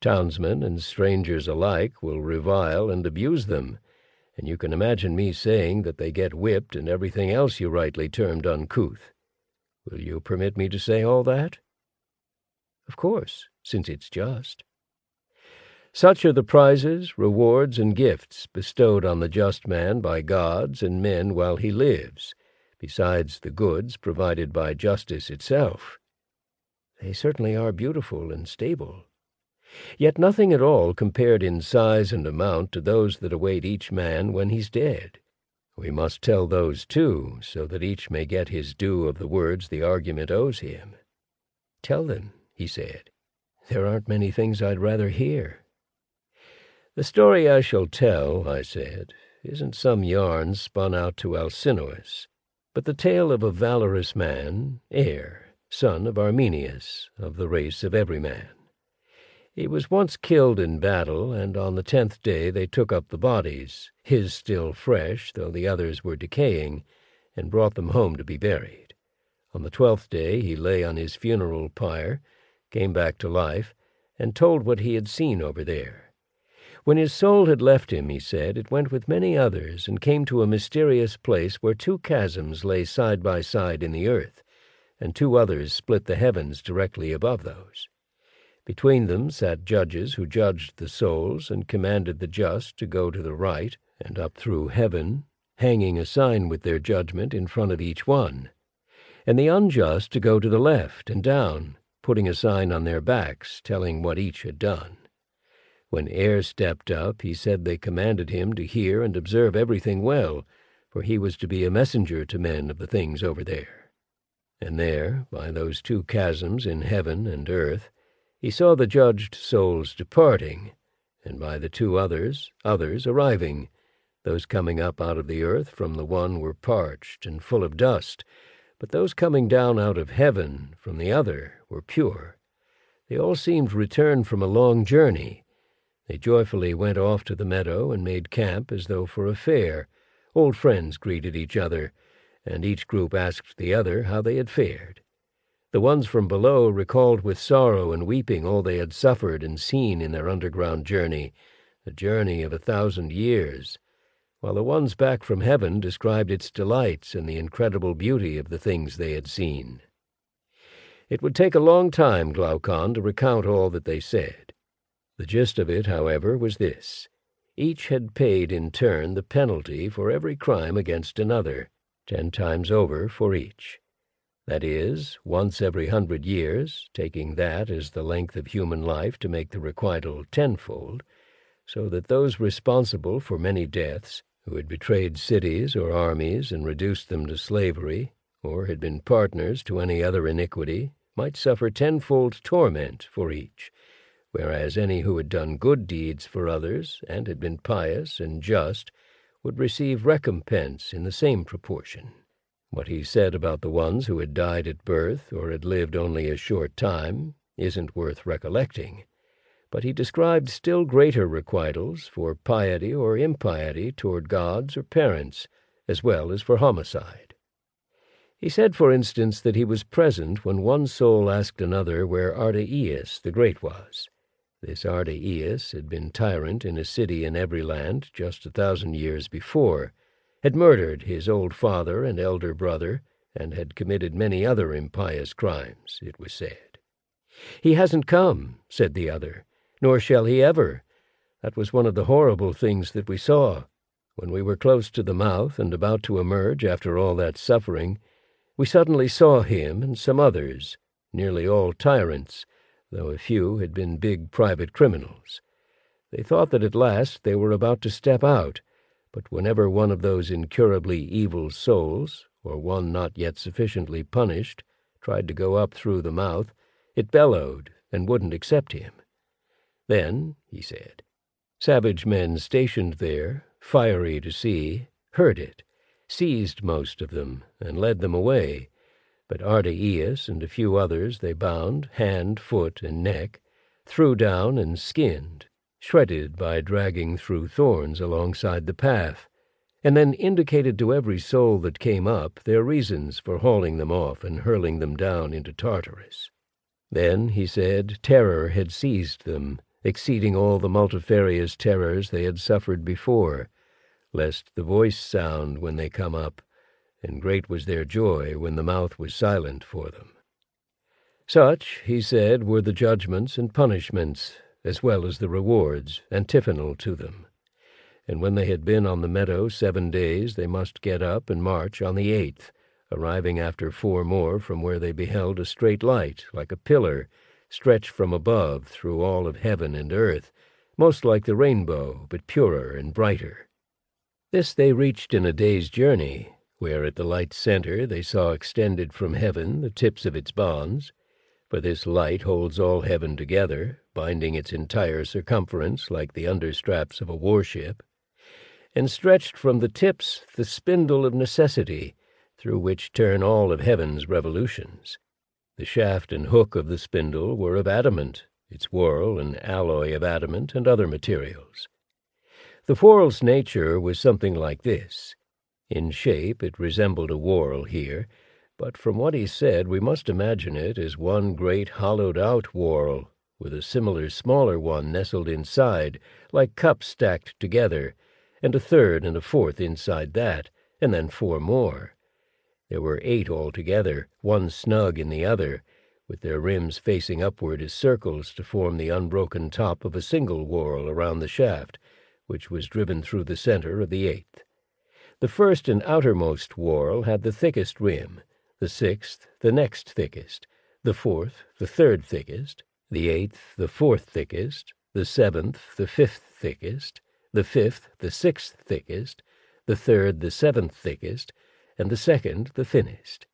Townsmen and strangers alike will revile and abuse them, and you can imagine me saying that they get whipped and everything else you rightly termed uncouth. Will you permit me to say all that? Of course, since it's just. Such are the prizes, rewards, and gifts bestowed on the just man by gods and men while he lives, besides the goods provided by justice itself. They certainly are beautiful and stable, yet nothing at all compared in size and amount to those that await each man when he's dead. We must tell those too, so that each may get his due of the words the argument owes him. Tell them he said. There aren't many things I'd rather hear. The story I shall tell, I said, isn't some yarn spun out to Alcinous, but the tale of a valorous man, heir, son of Armenius, of the race of Everyman. He was once killed in battle, and on the tenth day they took up the bodies, his still fresh, though the others were decaying, and brought them home to be buried. On the twelfth day he lay on his funeral pyre, came back to life, and told what he had seen over there. When his soul had left him, he said, it went with many others and came to a mysterious place where two chasms lay side by side in the earth, and two others split the heavens directly above those. Between them sat judges who judged the souls and commanded the just to go to the right and up through heaven, hanging a sign with their judgment in front of each one, and the unjust to go to the left and down, putting a sign on their backs telling what each had done. When Air stepped up, he said they commanded him to hear and observe everything well, for he was to be a messenger to men of the things over there. And there, by those two chasms in heaven and earth, he saw the judged souls departing, and by the two others, others arriving. Those coming up out of the earth from the one were parched and full of dust, but those coming down out of heaven from the other were pure. They all seemed returned from a long journey. They joyfully went off to the meadow and made camp as though for a fair. Old friends greeted each other, and each group asked the other how they had fared. The ones from below recalled with sorrow and weeping all they had suffered and seen in their underground journey, a journey of a thousand years, while the ones back from heaven described its delights and the incredible beauty of the things they had seen. It would take a long time, Glaucon, to recount all that they said. The gist of it, however, was this. Each had paid in turn the penalty for every crime against another, ten times over for each. That is, once every hundred years, taking that as the length of human life to make the requital tenfold, so that those responsible for many deaths, who had betrayed cities or armies and reduced them to slavery, or had been partners to any other iniquity, might suffer tenfold torment for each, whereas any who had done good deeds for others and had been pious and just would receive recompense in the same proportion. What he said about the ones who had died at birth or had lived only a short time isn't worth recollecting, but he described still greater requitals for piety or impiety toward gods or parents, as well as for homicide. He said, for instance, that he was present when one soul asked another where Ardiaeus the Great was. This Ardiaeus had been tyrant in a city in every land just a thousand years before, had murdered his old father and elder brother, and had committed many other impious crimes, it was said. He hasn't come, said the other, nor shall he ever. That was one of the horrible things that we saw. When we were close to the mouth and about to emerge after all that suffering, we suddenly saw him and some others, nearly all tyrants, though a few had been big private criminals. They thought that at last they were about to step out, but whenever one of those incurably evil souls, or one not yet sufficiently punished, tried to go up through the mouth, it bellowed and wouldn't accept him. Then, he said, savage men stationed there, fiery to see, heard it, seized most of them, and led them away, but Ardiaeus and a few others they bound, hand, foot, and neck, threw down and skinned, shredded by dragging through thorns alongside the path, and then indicated to every soul that came up their reasons for hauling them off and hurling them down into Tartarus. Then, he said, terror had seized them, exceeding all the multifarious terrors they had suffered before, lest the voice sound when they come up, and great was their joy when the mouth was silent for them. Such, he said, were the judgments and punishments as well as the rewards antiphonal to them. And when they had been on the meadow seven days, they must get up and march on the eighth, arriving after four more from where they beheld a straight light, like a pillar, stretched from above through all of heaven and earth, most like the rainbow, but purer and brighter. This they reached in a day's journey, where at the light's center they saw extended from heaven the tips of its bonds, for this light holds all heaven together, binding its entire circumference like the understraps of a warship, and stretched from the tips the spindle of necessity, through which turn all of heaven's revolutions. The shaft and hook of the spindle were of adamant, its whorl an alloy of adamant and other materials. The whorl's nature was something like this. In shape it resembled a whorl here, but from what he said we must imagine it as one great hollowed-out whorl, with a similar smaller one nestled inside, like cups stacked together, and a third and a fourth inside that, and then four more. There were eight altogether, one snug in the other, with their rims facing upward as circles to form the unbroken top of a single whorl around the shaft, which was driven through the center of the eighth. The first and outermost whorl had the thickest rim, the sixth the next thickest, the fourth the third thickest, the eighth the fourth thickest, the seventh the fifth thickest, the fifth the sixth thickest, the third the seventh thickest, and the second the thinnest.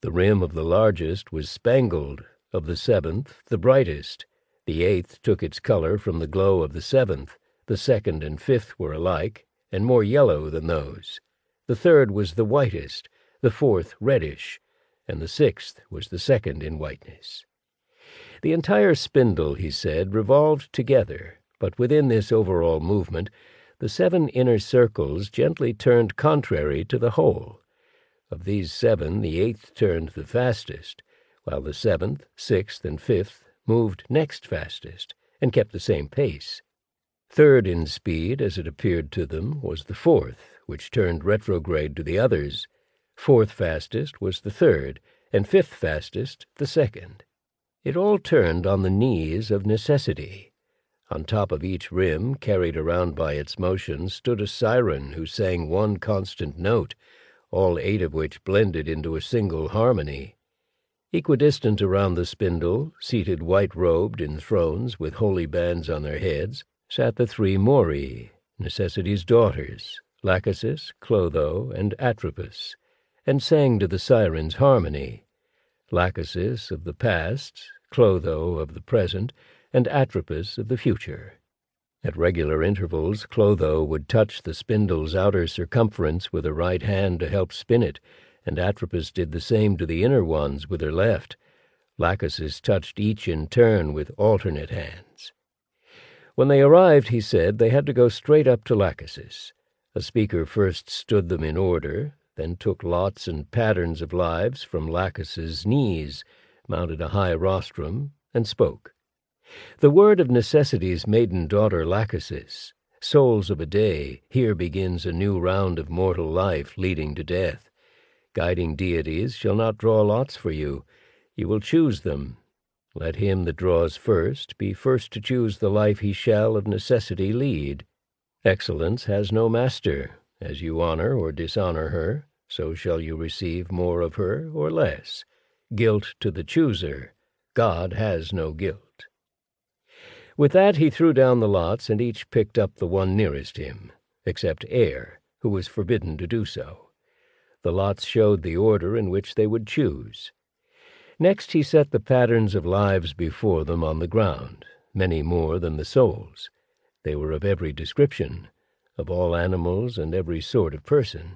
The rim of the largest was spangled, of the seventh the brightest. The eighth took its color from the glow of the seventh, the second and fifth were alike, and more yellow than those. The third was the whitest, the fourth reddish, and the sixth was the second in whiteness. The entire spindle, he said, revolved together, but within this overall movement, the seven inner circles gently turned contrary to the whole. Of these seven, the eighth turned the fastest, while the seventh, sixth, and fifth moved next fastest, and kept the same pace. Third in speed, as it appeared to them, was the fourth, which turned retrograde to the others. Fourth fastest was the third, and fifth fastest the second. It all turned on the knees of necessity. On top of each rim, carried around by its motion, stood a siren who sang one constant note, all eight of which blended into a single harmony. Equidistant around the spindle, seated white-robed in thrones with holy bands on their heads, sat the three Moirai, Necessity's daughters, Lachesis, Clotho, and Atropos, and sang to the siren's harmony, Lachesis of the past, Clotho of the present, and Atropos of the future. At regular intervals, Clotho would touch the spindle's outer circumference with her right hand to help spin it, and Atropos did the same to the inner ones with her left. Lachesis touched each in turn with alternate hands. When they arrived, he said, they had to go straight up to Lachesis. A speaker first stood them in order, then took lots and patterns of lives from Lachesis's knees, mounted a high rostrum, and spoke. The word of necessity's maiden daughter Lachesis, souls of a day, here begins a new round of mortal life leading to death. Guiding deities shall not draw lots for you. You will choose them, let him that draws first be first to choose the life he shall of necessity lead. Excellence has no master. As you honor or dishonor her, so shall you receive more of her or less. Guilt to the chooser. God has no guilt. With that he threw down the lots, and each picked up the one nearest him, except Air, who was forbidden to do so. The lots showed the order in which they would choose. Next he set the patterns of lives before them on the ground, many more than the souls. They were of every description, of all animals and every sort of person.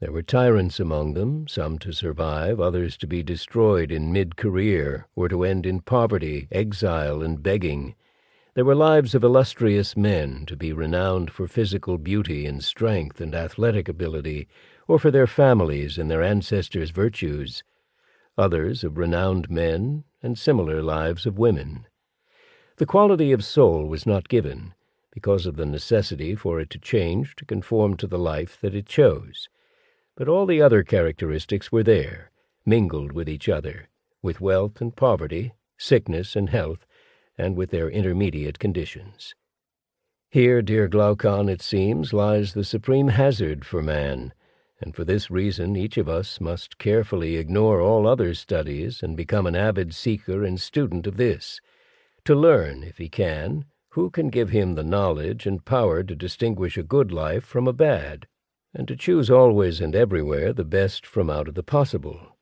There were tyrants among them, some to survive, others to be destroyed in mid-career, or to end in poverty, exile, and begging. There were lives of illustrious men, to be renowned for physical beauty and strength and athletic ability, or for their families and their ancestors' virtues others of renowned men, and similar lives of women. The quality of soul was not given, because of the necessity for it to change to conform to the life that it chose. But all the other characteristics were there, mingled with each other, with wealth and poverty, sickness and health, and with their intermediate conditions. Here, dear Glaucon, it seems, lies the supreme hazard for man, and for this reason each of us must carefully ignore all other studies and become an avid seeker and student of this, to learn, if he can, who can give him the knowledge and power to distinguish a good life from a bad, and to choose always and everywhere the best from out of the possible.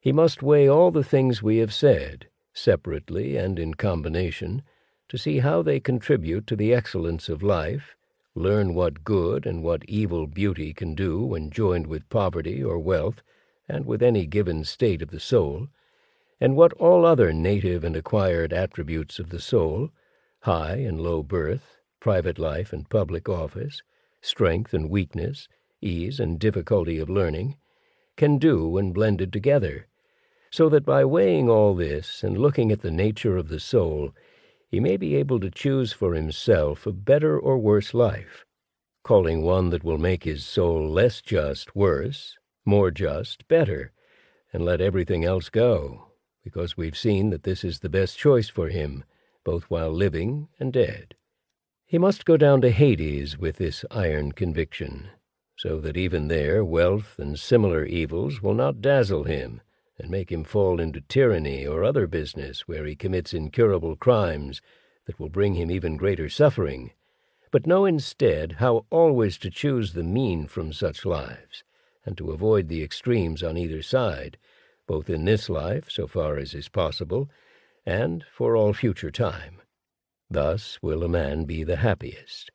He must weigh all the things we have said, separately and in combination, to see how they contribute to the excellence of life learn what good and what evil beauty can do when joined with poverty or wealth, and with any given state of the soul, and what all other native and acquired attributes of the soul, high and low birth, private life and public office, strength and weakness, ease and difficulty of learning, can do when blended together, so that by weighing all this and looking at the nature of the soul, he may be able to choose for himself a better or worse life, calling one that will make his soul less just worse, more just better, and let everything else go, because we've seen that this is the best choice for him, both while living and dead. He must go down to Hades with this iron conviction, so that even there wealth and similar evils will not dazzle him and make him fall into tyranny or other business where he commits incurable crimes that will bring him even greater suffering, but know instead how always to choose the mean from such lives, and to avoid the extremes on either side, both in this life, so far as is possible, and for all future time. Thus will a man be the happiest.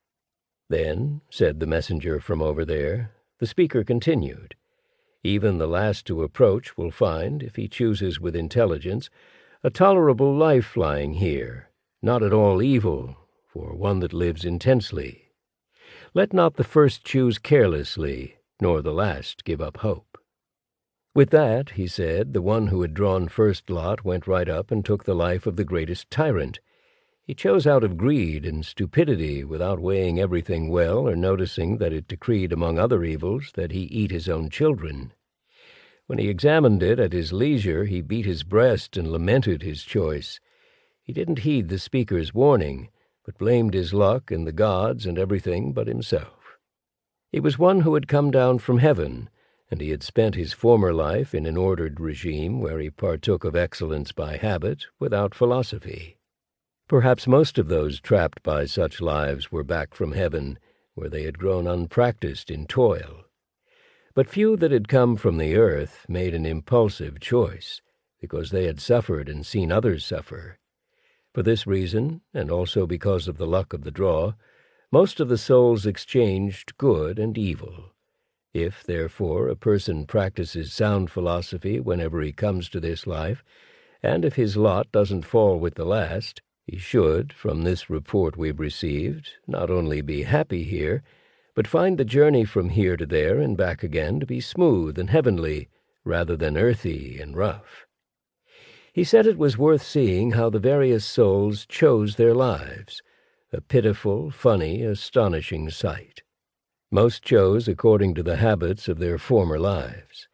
Then, said the messenger from over there, the speaker continued, even the last to approach will find, if he chooses with intelligence, a tolerable life lying here, not at all evil, for one that lives intensely. Let not the first choose carelessly, nor the last give up hope. With that, he said, the one who had drawn first lot went right up and took the life of the greatest tyrant, he chose out of greed and stupidity without weighing everything well or noticing that it decreed among other evils that he eat his own children. When he examined it at his leisure, he beat his breast and lamented his choice. He didn't heed the speaker's warning, but blamed his luck and the gods and everything but himself. He was one who had come down from heaven, and he had spent his former life in an ordered regime where he partook of excellence by habit without philosophy. Perhaps most of those trapped by such lives were back from heaven, where they had grown unpracticed in toil. But few that had come from the earth made an impulsive choice, because they had suffered and seen others suffer. For this reason, and also because of the luck of the draw, most of the souls exchanged good and evil. If, therefore, a person practices sound philosophy whenever he comes to this life, and if his lot doesn't fall with the last, he should, from this report we've received, not only be happy here, but find the journey from here to there and back again to be smooth and heavenly, rather than earthy and rough. He said it was worth seeing how the various souls chose their lives, a pitiful, funny, astonishing sight. Most chose according to the habits of their former lives.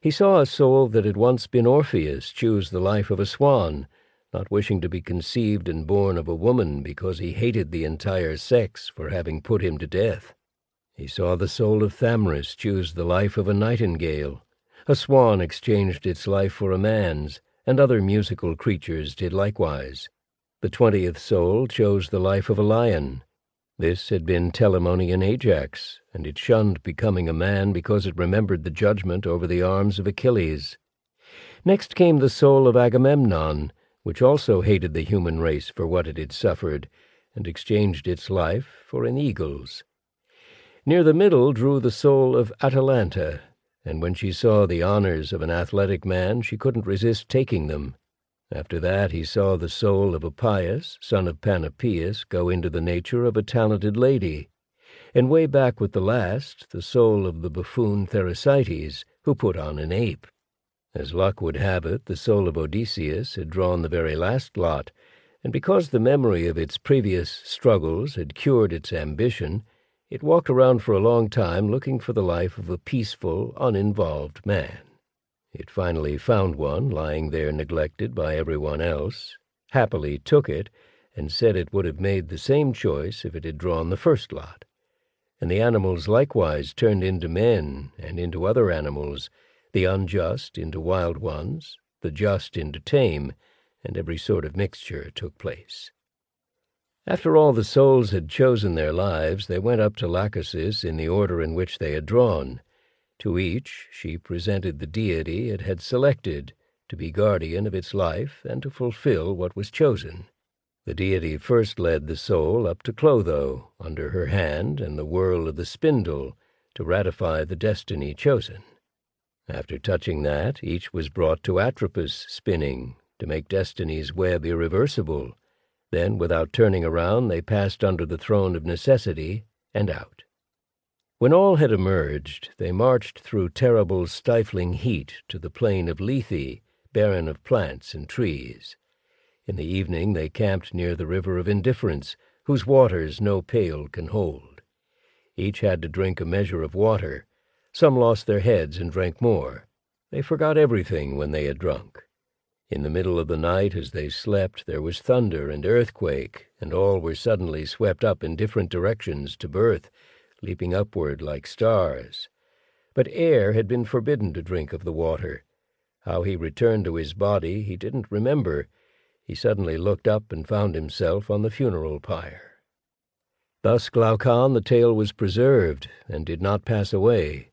He saw a soul that had once been Orpheus choose the life of a swan, not wishing to be conceived and born of a woman because he hated the entire sex for having put him to death. He saw the soul of Thamyras choose the life of a nightingale. A swan exchanged its life for a man's, and other musical creatures did likewise. The twentieth soul chose the life of a lion. This had been Telamonian Ajax, and it shunned becoming a man because it remembered the judgment over the arms of Achilles. Next came the soul of Agamemnon, which also hated the human race for what it had suffered, and exchanged its life for an eagle's. Near the middle drew the soul of Atalanta, and when she saw the honors of an athletic man, she couldn't resist taking them. After that he saw the soul of Epeius, son of Panopeus, go into the nature of a talented lady, and way back with the last, the soul of the buffoon Thersites, who put on an ape. As luck would have it, the soul of Odysseus had drawn the very last lot, and because the memory of its previous struggles had cured its ambition, it walked around for a long time looking for the life of a peaceful, uninvolved man. It finally found one lying there neglected by everyone else, happily took it, and said it would have made the same choice if it had drawn the first lot. And the animals likewise turned into men and into other animals, the unjust into wild ones, the just into tame, and every sort of mixture took place. After all the souls had chosen their lives, they went up to Lachesis in the order in which they had drawn. To each she presented the deity it had selected to be guardian of its life and to fulfill what was chosen. The deity first led the soul up to Clotho, under her hand and the whirl of the spindle, to ratify the destiny chosen. After touching that, each was brought to Atropos spinning, to make destiny's web irreversible. Then, without turning around, they passed under the throne of necessity and out. When all had emerged, they marched through terrible, stifling heat to the plain of Lethe, barren of plants and trees. In the evening they camped near the river of indifference, whose waters no pail can hold. Each had to drink a measure of water. Some lost their heads and drank more. They forgot everything when they had drunk. In the middle of the night, as they slept, there was thunder and earthquake, and all were suddenly swept up in different directions to birth, leaping upward like stars. But Air had been forbidden to drink of the water. How he returned to his body he didn't remember. He suddenly looked up and found himself on the funeral pyre. Thus Glaucon the tale was preserved, and did not pass away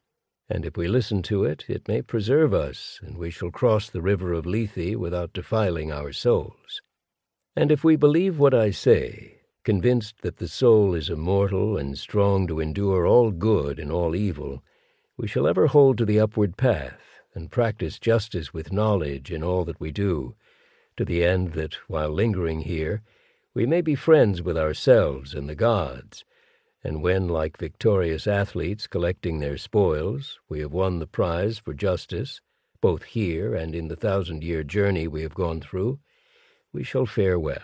and if we listen to it, it may preserve us, and we shall cross the river of Lethe without defiling our souls. And if we believe what I say, convinced that the soul is immortal and strong to endure all good and all evil, we shall ever hold to the upward path, and practice justice with knowledge in all that we do, to the end that, while lingering here, we may be friends with ourselves and the gods, and when, like victorious athletes collecting their spoils, we have won the prize for justice, both here and in the thousand-year journey we have gone through, we shall fare well.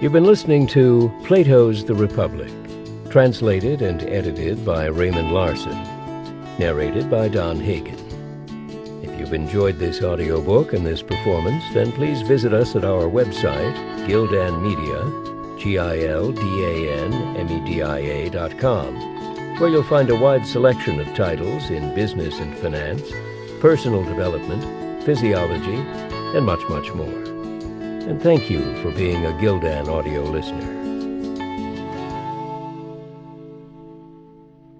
You've been listening to Plato's The Republic, translated and edited by Raymond Larson, narrated by Don Hagen you've enjoyed this audiobook and this performance, then please visit us at our website, Gildan Media, G-I-L-D-A-N-M-E-D-I-A dot com, where you'll find a wide selection of titles in business and finance, personal development, physiology, and much, much more. And thank you for being a Gildan audio listener.